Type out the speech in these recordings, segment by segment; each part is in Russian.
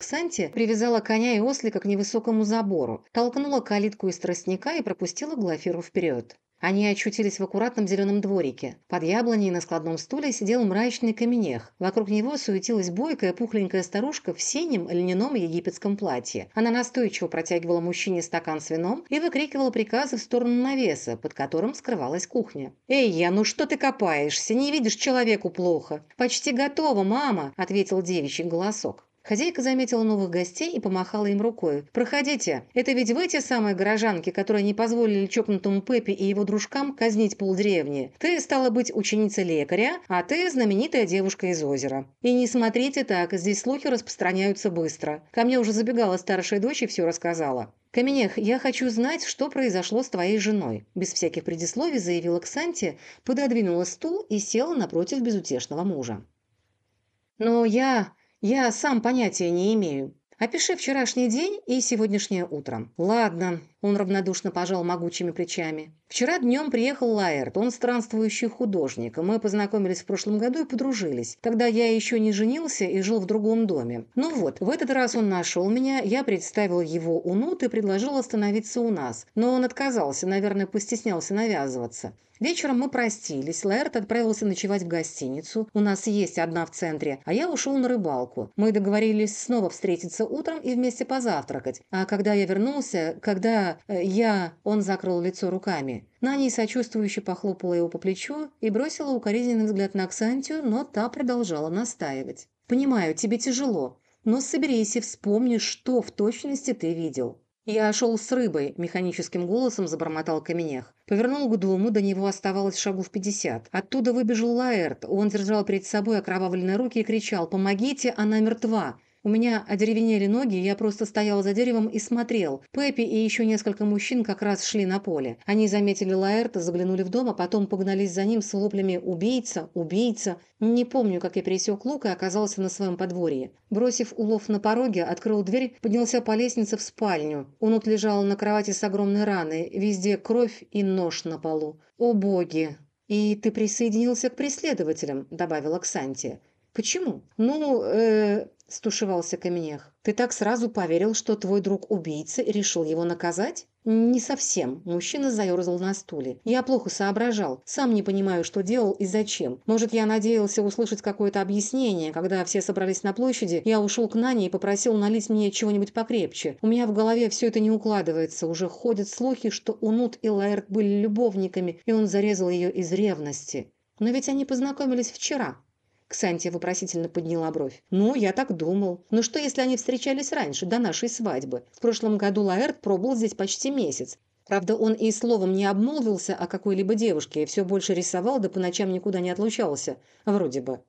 Ксанти привязала коня и ослика к невысокому забору, толкнула калитку из тростника и пропустила Глафиру вперед. Они очутились в аккуратном зеленом дворике. Под яблоней на складном стуле сидел мрачный каменех. Вокруг него суетилась бойкая пухленькая старушка в синем льняном египетском платье. Она настойчиво протягивала мужчине стакан с вином и выкрикивала приказы в сторону навеса, под которым скрывалась кухня. «Эй, я, ну что ты копаешься? Не видишь, человеку плохо!» «Почти готово, мама!» – ответил девичий голосок. Хозяйка заметила новых гостей и помахала им рукой. «Проходите. Это ведь вы те самые горожанки, которые не позволили чокнутому Пеппи и его дружкам казнить полдеревни. Ты, стала быть, ученица лекаря, а ты знаменитая девушка из озера. И не смотрите так, здесь слухи распространяются быстро. Ко мне уже забегала старшая дочь и все рассказала». «Каменех, я хочу знать, что произошло с твоей женой», – без всяких предисловий заявила Ксанти, пододвинула стул и села напротив безутешного мужа. «Но я... Я сам понятия не имею. Опиши вчерашний день и сегодняшнее утро. Ладно, он равнодушно пожал могучими плечами. Вчера днем приехал Лаэрт, он странствующий художник. Мы познакомились в прошлом году и подружились. Тогда я еще не женился и жил в другом доме. Ну вот, в этот раз он нашел меня, я представил его у Нут и предложил остановиться у нас. Но он отказался, наверное, постеснялся навязываться. Вечером мы простились, Лаэрт отправился ночевать в гостиницу, у нас есть одна в центре, а я ушел на рыбалку. Мы договорились снова встретиться утром и вместе позавтракать. А когда я вернулся, когда э, я... Он закрыл лицо руками. Нани сочувствующе похлопала его по плечу и бросила укоризненный взгляд на Оксантию, но та продолжала настаивать. «Понимаю, тебе тяжело, но соберись и вспомни, что в точности ты видел. «Я шел с рыбой», – механическим голосом забормотал Каменех. Повернул к дому, до него оставалось шагов пятьдесят. Оттуда выбежал Лаэрт. Он держал перед собой окровавленные руки и кричал «Помогите, она мертва!» У меня одеревенели ноги, я просто стоял за деревом и смотрел. Пеппи и еще несколько мужчин как раз шли на поле. Они заметили Лаэрта, заглянули в дом, а потом погнались за ним с воплями «Убийца! Убийца!». Не помню, как я пересек лук и оказался на своем подворье. Бросив улов на пороге, открыл дверь, поднялся по лестнице в спальню. Унут лежал на кровати с огромной раной, везде кровь и нож на полу. «О боги!» «И ты присоединился к преследователям», — добавила Ксантия. «Почему?» «Ну, э, стушевался Каменех. «Ты так сразу поверил, что твой друг убийца и решил его наказать?» «Не совсем». Мужчина заерзал на стуле. «Я плохо соображал. Сам не понимаю, что делал и зачем. Может, я надеялся услышать какое-то объяснение. Когда все собрались на площади, я ушел к Нане и попросил налить мне чего-нибудь покрепче. У меня в голове все это не укладывается. Уже ходят слухи, что Унут и Лаэрт были любовниками, и он зарезал ее из ревности. Но ведь они познакомились вчера. Ксантия вопросительно подняла бровь. «Ну, я так думал. Но что, если они встречались раньше, до нашей свадьбы? В прошлом году Лаэрт пробыл здесь почти месяц. Правда, он и словом не обмолвился о какой-либо девушке, и все больше рисовал, да по ночам никуда не отлучался. Вроде бы».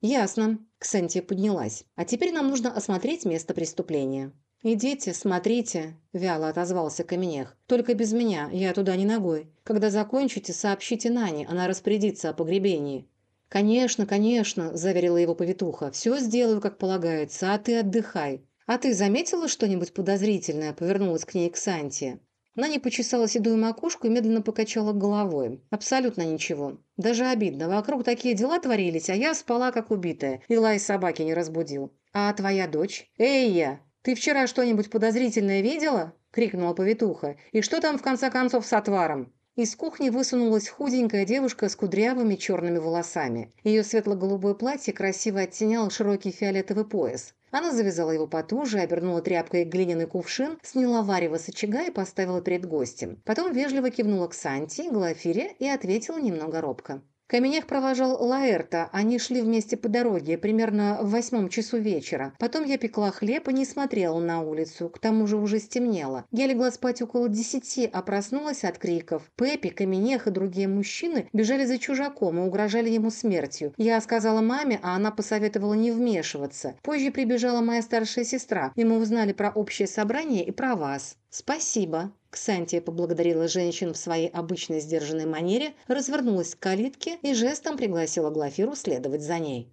«Ясно». Ксантия поднялась. «А теперь нам нужно осмотреть место преступления». «Идите, смотрите», – вяло отозвался Каменех. «Только без меня, я туда не ногой. Когда закончите, сообщите Нане, она распорядится о погребении». «Конечно, конечно», – заверила его повитуха. «Все сделаю, как полагается, а ты отдыхай». «А ты заметила что-нибудь подозрительное?» – повернулась к ней Ксантия. Она не почесала седую макушку и медленно покачала головой. Абсолютно ничего. Даже обидно. Вокруг такие дела творились, а я спала как убитая. И лай собаки не разбудил. «А твоя дочь?» «Эй, я! Ты вчера что-нибудь подозрительное видела?» – крикнула повитуха. «И что там в конце концов с отваром?» Из кухни высунулась худенькая девушка с кудрявыми черными волосами. Ее светло-голубое платье красиво оттеняло широкий фиолетовый пояс. Она завязала его потуже, обернула тряпкой глиняный кувшин, сняла варево с очага и поставила перед гостем. Потом вежливо кивнула к Санти, Глафире и ответила немного робко. Каменех провожал Лаэрта, они шли вместе по дороге, примерно в восьмом часу вечера. Потом я пекла хлеб и не смотрела на улицу, к тому же уже стемнело. Я легла спать около десяти, а проснулась от криков. Пеппи, Каменех и другие мужчины бежали за чужаком и угрожали ему смертью. Я сказала маме, а она посоветовала не вмешиваться. Позже прибежала моя старшая сестра, и мы узнали про общее собрание и про вас. «Спасибо». Ксантия поблагодарила женщин в своей обычной сдержанной манере, развернулась к калитке и жестом пригласила Глафиру следовать за ней.